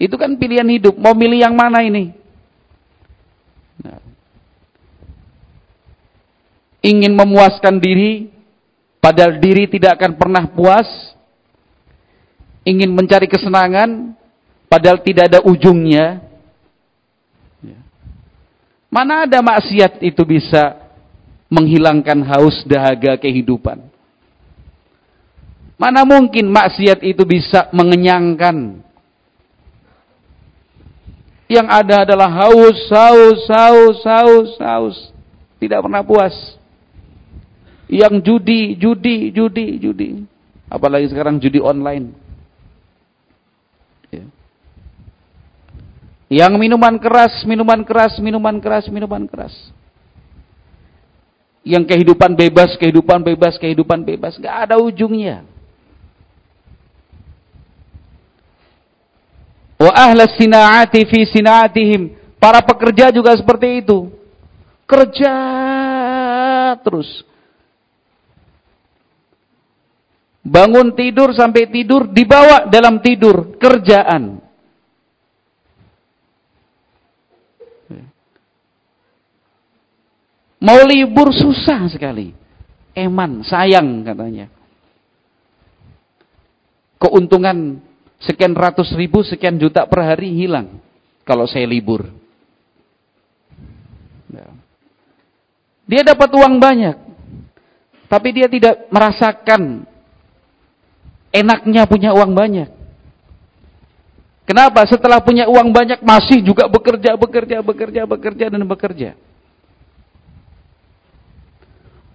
[SPEAKER 1] Itu kan pilihan hidup. Mau milih yang mana ini? Nah. Ingin memuaskan diri, padahal diri tidak akan pernah puas. Ingin mencari kesenangan, padahal tidak ada ujungnya. Ya. Mana ada maksiat itu bisa menghilangkan haus dahaga kehidupan. Mana mungkin maksiat itu bisa mengenyangkan yang ada adalah haus, haus, haus, haus, haus. Tidak pernah puas. Yang judi, judi, judi, judi. Apalagi sekarang judi online. Ya. Yang minuman keras, minuman keras, minuman keras, minuman keras. Yang kehidupan bebas, kehidupan bebas, kehidupan bebas. Gak ada ujungnya. Wa ahlas sina'ati fi sina'atihim. Para pekerja juga seperti itu. Kerja terus. Bangun tidur sampai tidur dibawa dalam tidur kerjaan. Mau libur susah sekali. Eman, sayang katanya. Keuntungan sekian ratus ribu, sekian juta per hari hilang kalau saya libur. Ya. Dia dapat uang banyak, tapi dia tidak merasakan enaknya punya uang banyak. Kenapa? Setelah punya uang banyak masih juga bekerja, bekerja, bekerja, bekerja dan bekerja.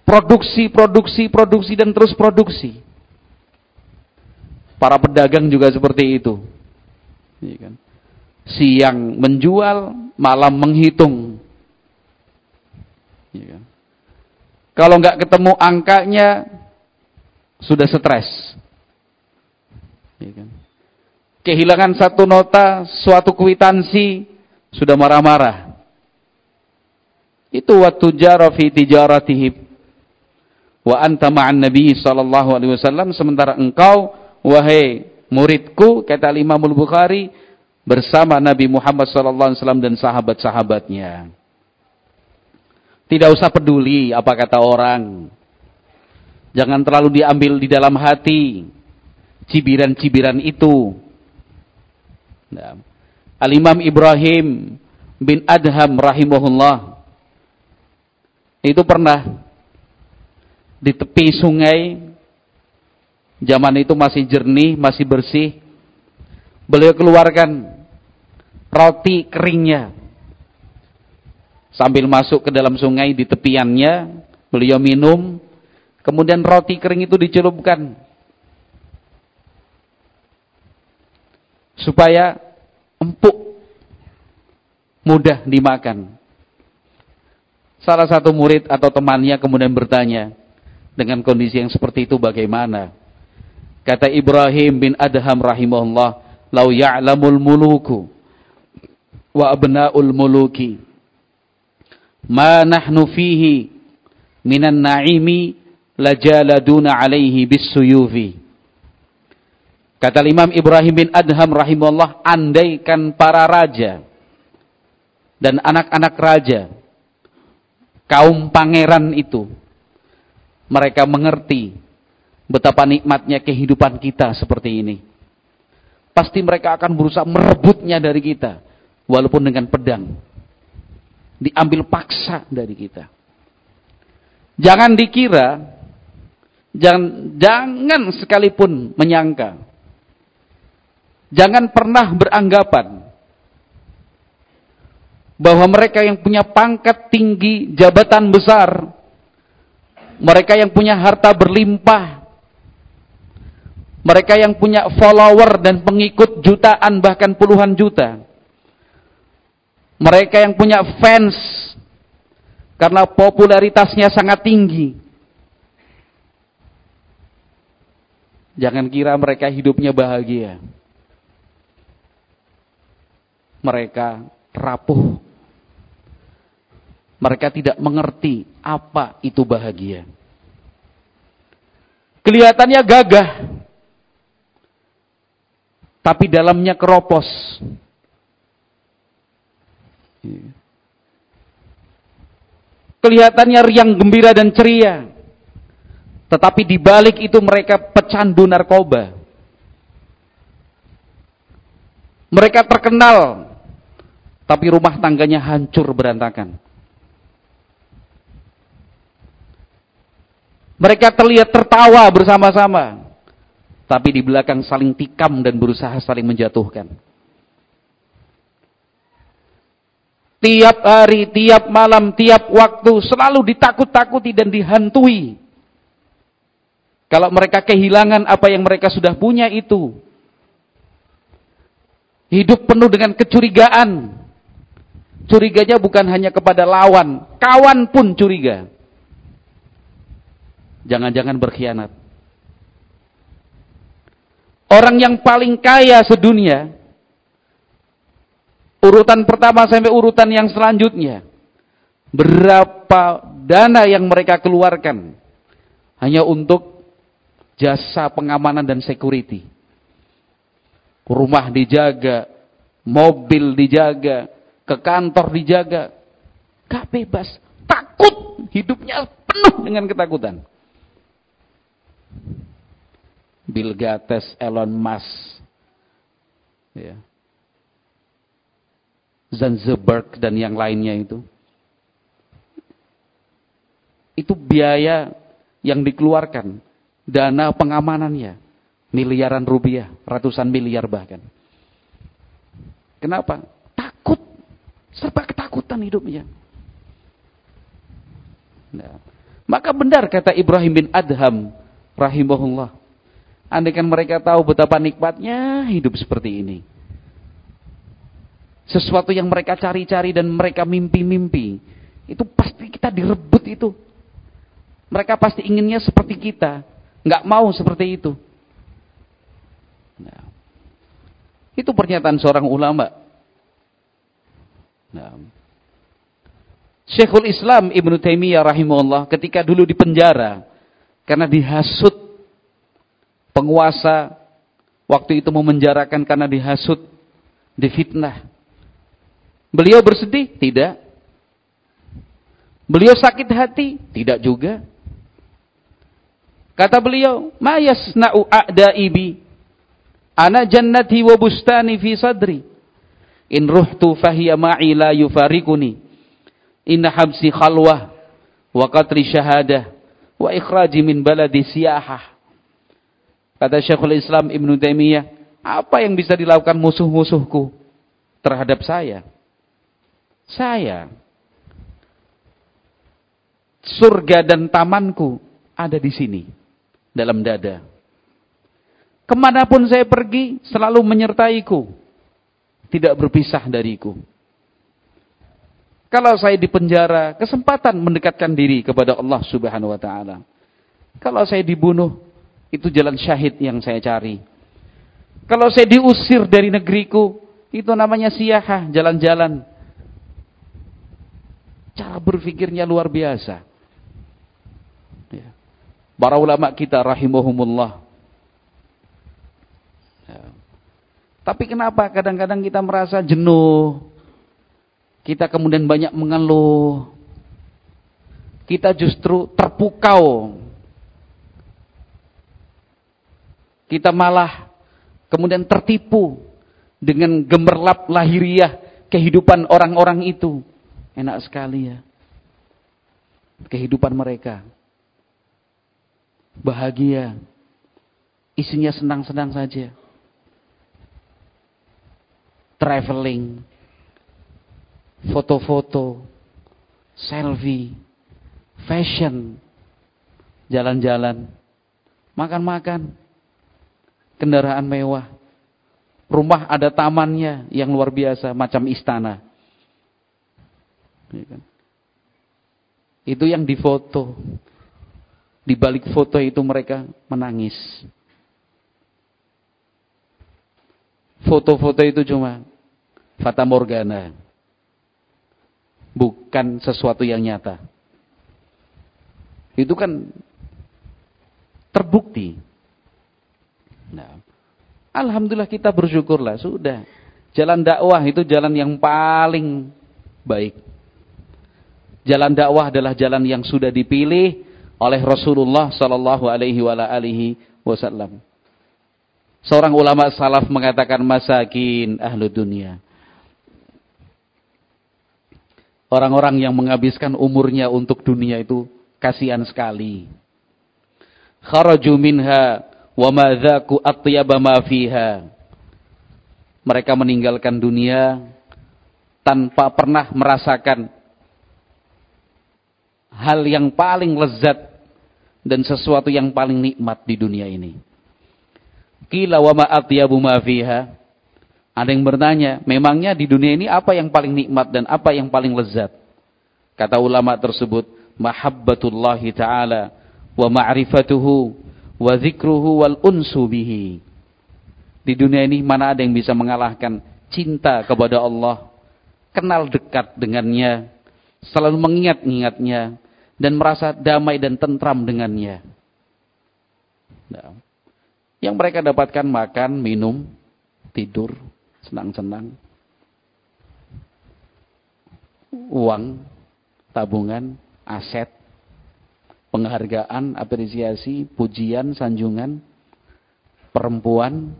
[SPEAKER 1] Produksi, produksi, produksi dan terus produksi. Para pedagang juga seperti itu. Iya kan? Siang menjual, malam menghitung. Iya kan? Kalau nggak ketemu angkanya, sudah stres. Iya kan? Kehilangan satu nota, suatu kwitansi, sudah marah-marah. Itu waktu jarafi tijaratihib. Wa anta ma'an Nabi sallallahu alaihi wasallam sementara engkau wahai muridku kata Imam Al-Bukhari bersama Nabi Muhammad SAW dan sahabat-sahabatnya. Tidak usah peduli apa kata orang. Jangan terlalu diambil di dalam hati cibiran-cibiran itu. Nah. Al-Imam Ibrahim bin Adham rahimahullah itu pernah di tepi sungai Zaman itu masih jernih, masih bersih. Beliau keluarkan roti keringnya. Sambil masuk ke dalam sungai di tepiannya, beliau minum, kemudian roti kering itu dicelupkan. Supaya empuk, mudah dimakan. Salah satu murid atau temannya kemudian bertanya, dengan kondisi yang seperti itu bagaimana? Kata Ibrahim bin Adham rahimahullah, "Lau ya'lamul muluku wa abna'ul muluki ma nahnu fihi minan na'imi lajaladuna alaihi bisuyufi." Kata Imam Ibrahim bin Adham rahimahullah, andaikan para raja dan anak-anak raja, kaum pangeran itu, mereka mengerti Betapa nikmatnya kehidupan kita seperti ini. Pasti mereka akan berusaha merebutnya dari kita. Walaupun dengan pedang. Diambil paksa dari kita. Jangan dikira, jangan, jangan sekalipun menyangka. Jangan pernah beranggapan bahwa mereka yang punya pangkat tinggi, jabatan besar, mereka yang punya harta berlimpah, mereka yang punya follower dan pengikut jutaan bahkan puluhan juta. Mereka yang punya fans karena popularitasnya sangat tinggi. Jangan kira mereka hidupnya bahagia. Mereka rapuh. Mereka tidak mengerti apa itu bahagia. Kelihatannya gagah tapi dalamnya keropos. Kelihatannya riang gembira dan ceria. Tetapi di balik itu mereka pecandu narkoba. Mereka terkenal, tapi rumah tangganya hancur berantakan. Mereka terlihat tertawa bersama-sama, tapi di belakang saling tikam dan berusaha saling menjatuhkan. Tiap hari, tiap malam, tiap waktu selalu ditakut-takuti dan dihantui. Kalau mereka kehilangan apa yang mereka sudah punya itu. Hidup penuh dengan kecurigaan. Curiganya bukan hanya kepada lawan, kawan pun curiga. Jangan-jangan berkhianat. Orang yang paling kaya sedunia, urutan pertama sampai urutan yang selanjutnya, berapa dana yang mereka keluarkan hanya untuk jasa pengamanan dan security. Rumah dijaga, mobil dijaga, ke kantor dijaga. Gak bebas, takut, hidupnya penuh dengan ketakutan. Bill Gates, Elon Musk, ya. Zanzibar dan yang lainnya itu. Itu biaya yang dikeluarkan, dana pengamanannya, miliaran rupiah, ratusan miliar bahkan. Kenapa? Takut, serba ketakutan hidupnya. Nah, maka benar kata Ibrahim bin Adham rahimahullah Andaikan mereka tahu betapa nikmatnya hidup seperti ini. Sesuatu yang mereka cari-cari dan mereka mimpi-mimpi. Itu pasti kita direbut itu. Mereka pasti inginnya seperti kita. Nggak mau seperti itu. Nah, itu pernyataan seorang ulama. Nah, Syekhul Islam Ibn Taimiyah rahimahullah ketika dulu di penjara karena dihasut penguasa waktu itu memenjarakan karena dihasut, difitnah. Beliau bersedih? Tidak. Beliau sakit hati? Tidak juga. Kata beliau, "Ma yasna'u a'da'i Ana jannati wa bustani fi sadri. In ruhtu fahiya ma'i la yufarikuni. Inna habsi khalwah wa qatri syahadah wa ikhraji min baladi siyahah." Kata Syekhul Islam Ibn Taimiyah, Apa yang bisa dilakukan musuh-musuhku terhadap saya? Saya. Surga dan tamanku ada di sini. Dalam dada. Ke mana pun saya pergi, selalu menyertaiku. Tidak berpisah dariku. Kalau saya di penjara, kesempatan mendekatkan diri kepada Allah subhanahu wa ta'ala. Kalau saya dibunuh, itu jalan syahid yang saya cari. Kalau saya diusir dari negeriku, itu namanya siyahah, jalan-jalan. Cara berpikirnya luar biasa. Ya. Para ulama kita rahimahumullah. Ya. Tapi kenapa kadang-kadang kita merasa jenuh? Kita kemudian banyak mengeluh. Kita justru terpukau Kita malah kemudian tertipu dengan gemerlap lahiriah kehidupan orang-orang itu. Enak sekali ya. Kehidupan mereka. Bahagia. Isinya senang-senang saja. Traveling. Foto-foto. Selfie. Fashion. Jalan-jalan. Makan-makan kendaraan mewah. Rumah ada tamannya yang luar biasa, macam istana. Ya kan? Itu yang difoto. Di balik foto itu mereka menangis. Foto-foto itu cuma fata morgana. Bukan sesuatu yang nyata. Itu kan terbukti Nah, Alhamdulillah kita bersyukurlah, sudah. Jalan dakwah itu jalan yang paling baik. Jalan dakwah adalah jalan yang sudah dipilih oleh Rasulullah sallallahu alaihi wasallam. Seorang ulama salaf mengatakan masakin ahlu dunia. Orang-orang yang menghabiskan umurnya untuk dunia itu kasihan sekali. Kharaju minha wa madzaku atyaba ma fiha. Mereka meninggalkan dunia tanpa pernah merasakan hal yang paling lezat dan sesuatu yang paling nikmat di dunia ini. Kila wa ma atyabu ma fiha. Ada yang bertanya, memangnya di dunia ini apa yang paling nikmat dan apa yang paling lezat? Kata ulama tersebut, mahabbatullahi ta'ala wa ma'rifatuhu wa zikruhu wal unsu bihi. Di dunia ini mana ada yang bisa mengalahkan cinta kepada Allah, kenal dekat dengannya, selalu mengingat-ingatnya dan merasa damai dan tentram dengannya. Nah, yang mereka dapatkan makan, minum, tidur, senang-senang. Uang, tabungan, aset, penghargaan, apresiasi, pujian, sanjungan, perempuan,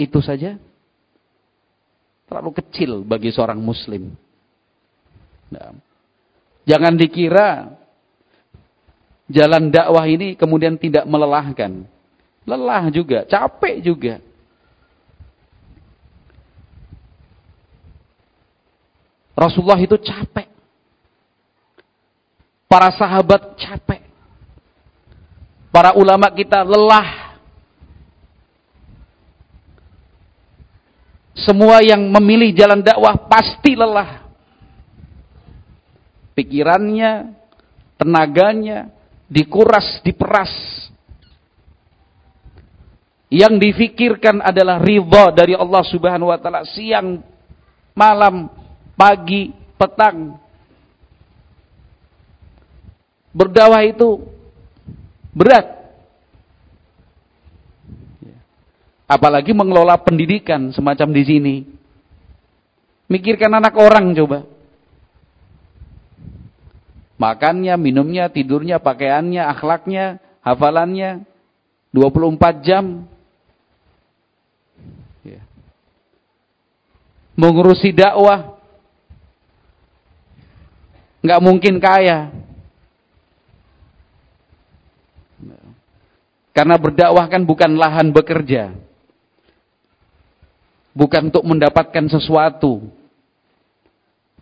[SPEAKER 1] itu saja terlalu kecil bagi seorang muslim. Nah, jangan dikira jalan dakwah ini kemudian tidak melelahkan. Lelah juga, capek juga. Rasulullah itu capek. Para sahabat capek. Para ulama kita lelah. Semua yang memilih jalan dakwah pasti lelah. Pikirannya, tenaganya dikuras, diperas. Yang difikirkan adalah ridha dari Allah Subhanahu wa taala siang, malam, pagi, petang. Berdakwah itu berat. Apalagi mengelola pendidikan semacam di sini. Mikirkan anak orang coba. Makannya, minumnya, tidurnya, pakaiannya, akhlaknya, hafalannya. 24 jam. Ya. Mengurusi dakwah. Nggak mungkin kaya. Karena berdakwah kan bukan lahan bekerja. Bukan untuk mendapatkan sesuatu.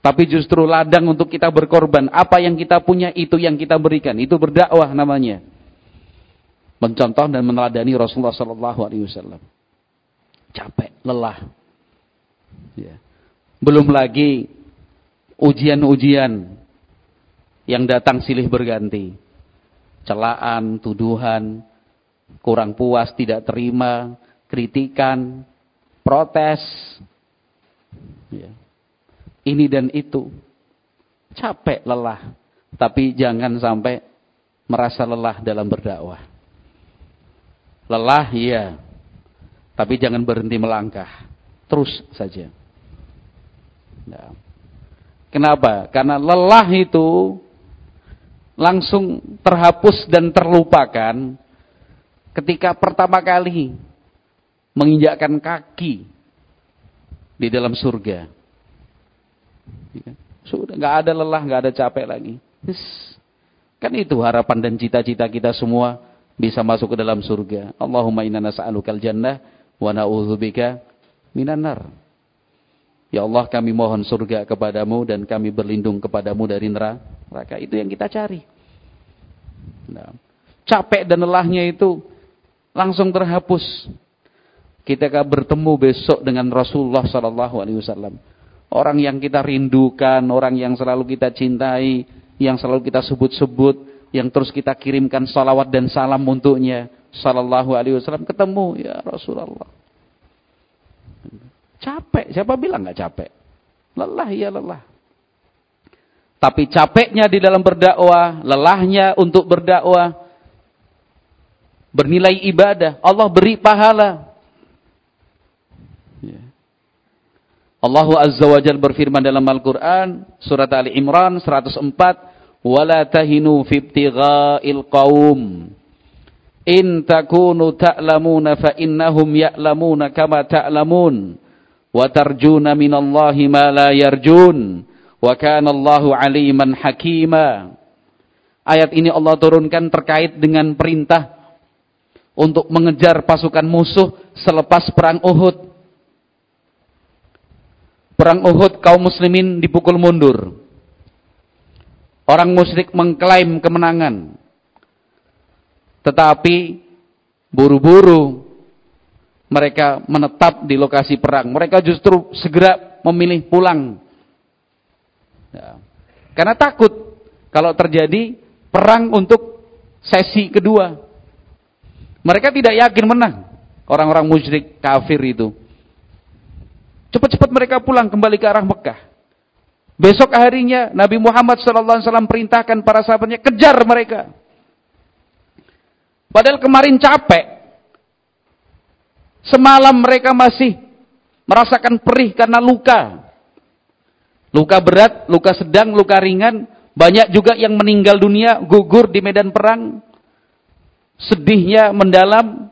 [SPEAKER 1] Tapi justru ladang untuk kita berkorban. Apa yang kita punya itu yang kita berikan. Itu berdakwah namanya. Mencontoh dan meneladani Rasulullah Sallallahu Alaihi Wasallam. Capek, lelah. Ya. Belum lagi ujian-ujian yang datang silih berganti. Celaan, tuduhan, kurang puas, tidak terima, kritikan, protes. Ya. Ini dan itu. Capek, lelah. Tapi jangan sampai merasa lelah dalam berdakwah. Lelah, iya. Tapi jangan berhenti melangkah. Terus saja. Nah. Kenapa? Karena lelah itu langsung terhapus dan terlupakan ketika pertama kali menginjakkan kaki di dalam surga. Sudah nggak ada lelah, nggak ada capek lagi. Kan itu harapan dan cita-cita kita semua bisa masuk ke dalam surga. Allahumma inna nas'alukal jannah wa na'udzubika minan nar. Ya Allah kami mohon surga kepadamu dan kami berlindung kepadamu dari neraka. Itu yang kita cari. Nah, capek dan lelahnya itu langsung terhapus. Kita akan bertemu besok dengan Rasulullah sallallahu alaihi wasallam. Orang yang kita rindukan, orang yang selalu kita cintai, yang selalu kita sebut-sebut, yang terus kita kirimkan salawat dan salam untuknya. Sallallahu alaihi wasallam ketemu ya Rasulullah. Capek, siapa bilang nggak capek? Lelah ya lelah. Tapi capeknya di dalam berdakwah, lelahnya untuk berdakwah, bernilai ibadah. Allah beri pahala. Ya. Allah Azza wa Jal berfirman dalam Al-Quran, surat Ali Imran 104, وَلَا تَهِنُوا فِي ابْتِغَاءِ الْقَوْمِ إِن تَكُونُوا تَأْلَمُونَ فَإِنَّهُمْ يَأْلَمُونَ كَمَا تَأْلَمُونَ وَتَرْجُونَ مِنَ اللَّهِ مَا لَا يَرْجُونَ وَكَانَ اللَّهُ عَلِيمًا حَكِيمًا Ayat ini Allah turunkan terkait dengan perintah untuk mengejar pasukan musuh selepas perang Uhud. Perang Uhud kaum muslimin dipukul mundur. Orang musyrik mengklaim kemenangan. Tetapi buru-buru mereka menetap di lokasi perang. Mereka justru segera memilih pulang. Ya. Karena takut kalau terjadi perang untuk sesi kedua. Mereka tidak yakin menang. Orang-orang musyrik kafir itu. Cepat-cepat mereka pulang kembali ke arah Mekah. Besok harinya Nabi Muhammad SAW perintahkan para sahabatnya kejar mereka. Padahal kemarin capek. Semalam mereka masih merasakan perih karena luka. Luka berat, luka sedang, luka ringan. Banyak juga yang meninggal dunia, gugur di medan perang sedihnya mendalam.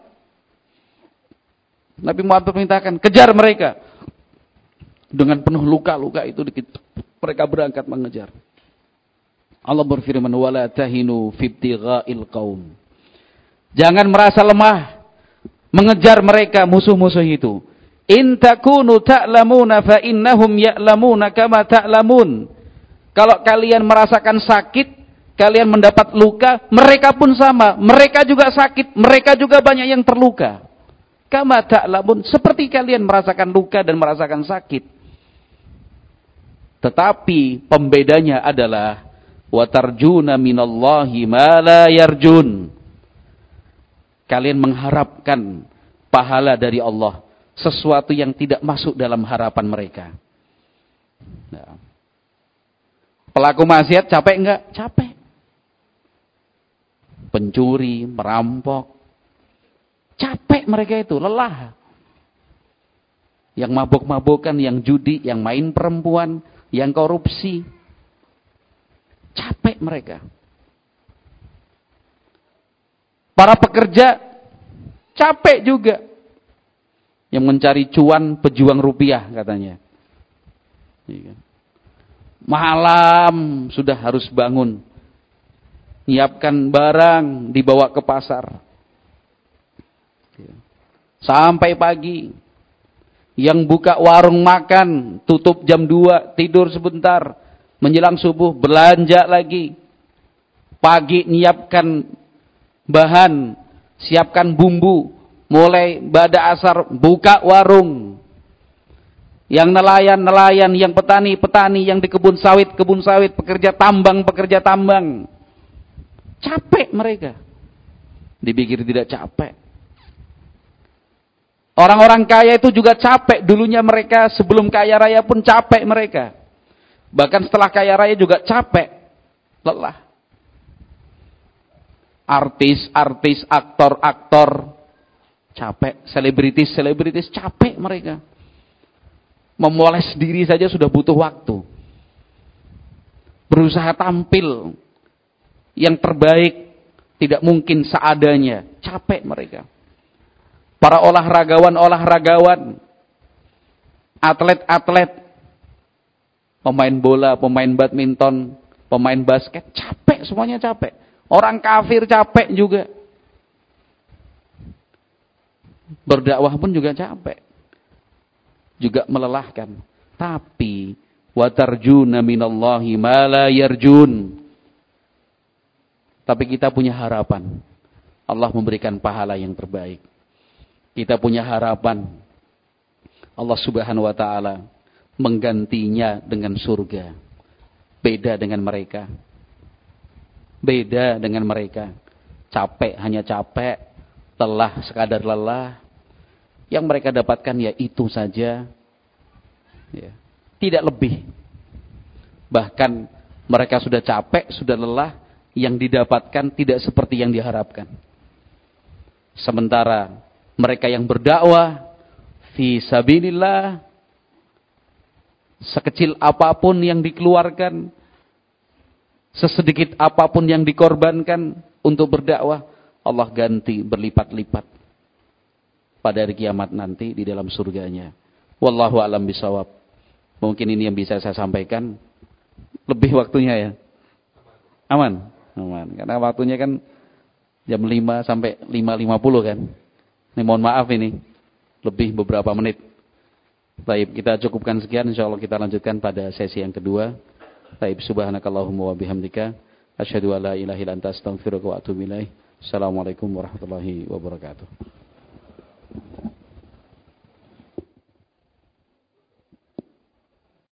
[SPEAKER 1] Nabi Muhammad perintahkan, kejar mereka. Dengan penuh luka-luka itu mereka berangkat mengejar. Allah berfirman, "Wala tahinu fibtigha'il qaum." Jangan merasa lemah mengejar mereka musuh-musuh itu. In takunu ta'lamuna fa ya'lamuna kama ta'lamun. Kalau kalian merasakan sakit, kalian mendapat luka, mereka pun sama. Mereka juga sakit, mereka juga banyak yang terluka. Kama ta'lamun, seperti kalian merasakan luka dan merasakan sakit. Tetapi pembedanya adalah watarjuna minallahi ma. Kalian mengharapkan pahala dari Allah, sesuatu yang tidak masuk dalam harapan mereka. Nah. Pelaku maksiat capek enggak? Capek pencuri, merampok. Capek mereka itu, lelah. Yang mabuk-mabukan, yang judi, yang main perempuan, yang korupsi. Capek mereka. Para pekerja capek juga. Yang mencari cuan pejuang rupiah katanya. Iya kan? Malam sudah harus bangun nyiapkan barang, dibawa ke pasar. sampai pagi. Yang buka warung makan, tutup jam 2, tidur sebentar. Menjelang subuh, belanja lagi. Pagi nyiapkan bahan, siapkan bumbu. Mulai pada asar, buka warung. Yang nelayan-nelayan, yang petani-petani, yang di kebun sawit, kebun sawit, pekerja tambang, pekerja tambang. Capek mereka. Dipikir tidak capek. Orang-orang kaya itu juga capek. Dulunya mereka sebelum kaya raya pun capek mereka. Bahkan setelah kaya raya juga capek. Lelah. Artis, artis, aktor, aktor. Capek. Selebritis, selebritis. Capek mereka. Memoles diri saja sudah butuh waktu. Berusaha tampil. Yang terbaik. Tidak mungkin seadanya. Capek mereka para olahragawan-olahragawan, atlet-atlet, pemain bola, pemain badminton, pemain basket, capek semuanya capek. Orang kafir capek juga. Berdakwah pun juga capek. Juga melelahkan. Tapi watarjuna minallahi ma la yarjun. Tapi kita punya harapan. Allah memberikan pahala yang terbaik. Kita punya harapan Allah Subhanahu wa taala menggantinya dengan surga. Beda dengan mereka. Beda dengan mereka. Capek hanya capek, lelah sekadar lelah. Yang mereka dapatkan ya itu saja. Ya. Tidak lebih. Bahkan mereka sudah capek, sudah lelah, yang didapatkan tidak seperti yang diharapkan. Sementara mereka yang berdakwah fi sabilillah sekecil apa pun yang dikeluarkan sesedikit apa pun yang dikorbankan untuk berdakwah Allah ganti berlipat-lipat pada hari kiamat nanti di dalam surganya. Wallahu alam bisawab mungkin ini yang bisa saya sampaikan. Lebih waktunya ya. Aman aman karena waktunya kan jam 5 sampai 5.50 kan ini mohon maaf ini. Lebih beberapa menit. Baik, kita cukupkan sekian. InsyaAllah kita lanjutkan pada sesi yang kedua. Baik, subhanakallahumma wa bihamdika. Asyhadu an la ilaha illa anta astaghfiruka wa atubu ilaik. Assalamualaikum warahmatullahi wabarakatuh.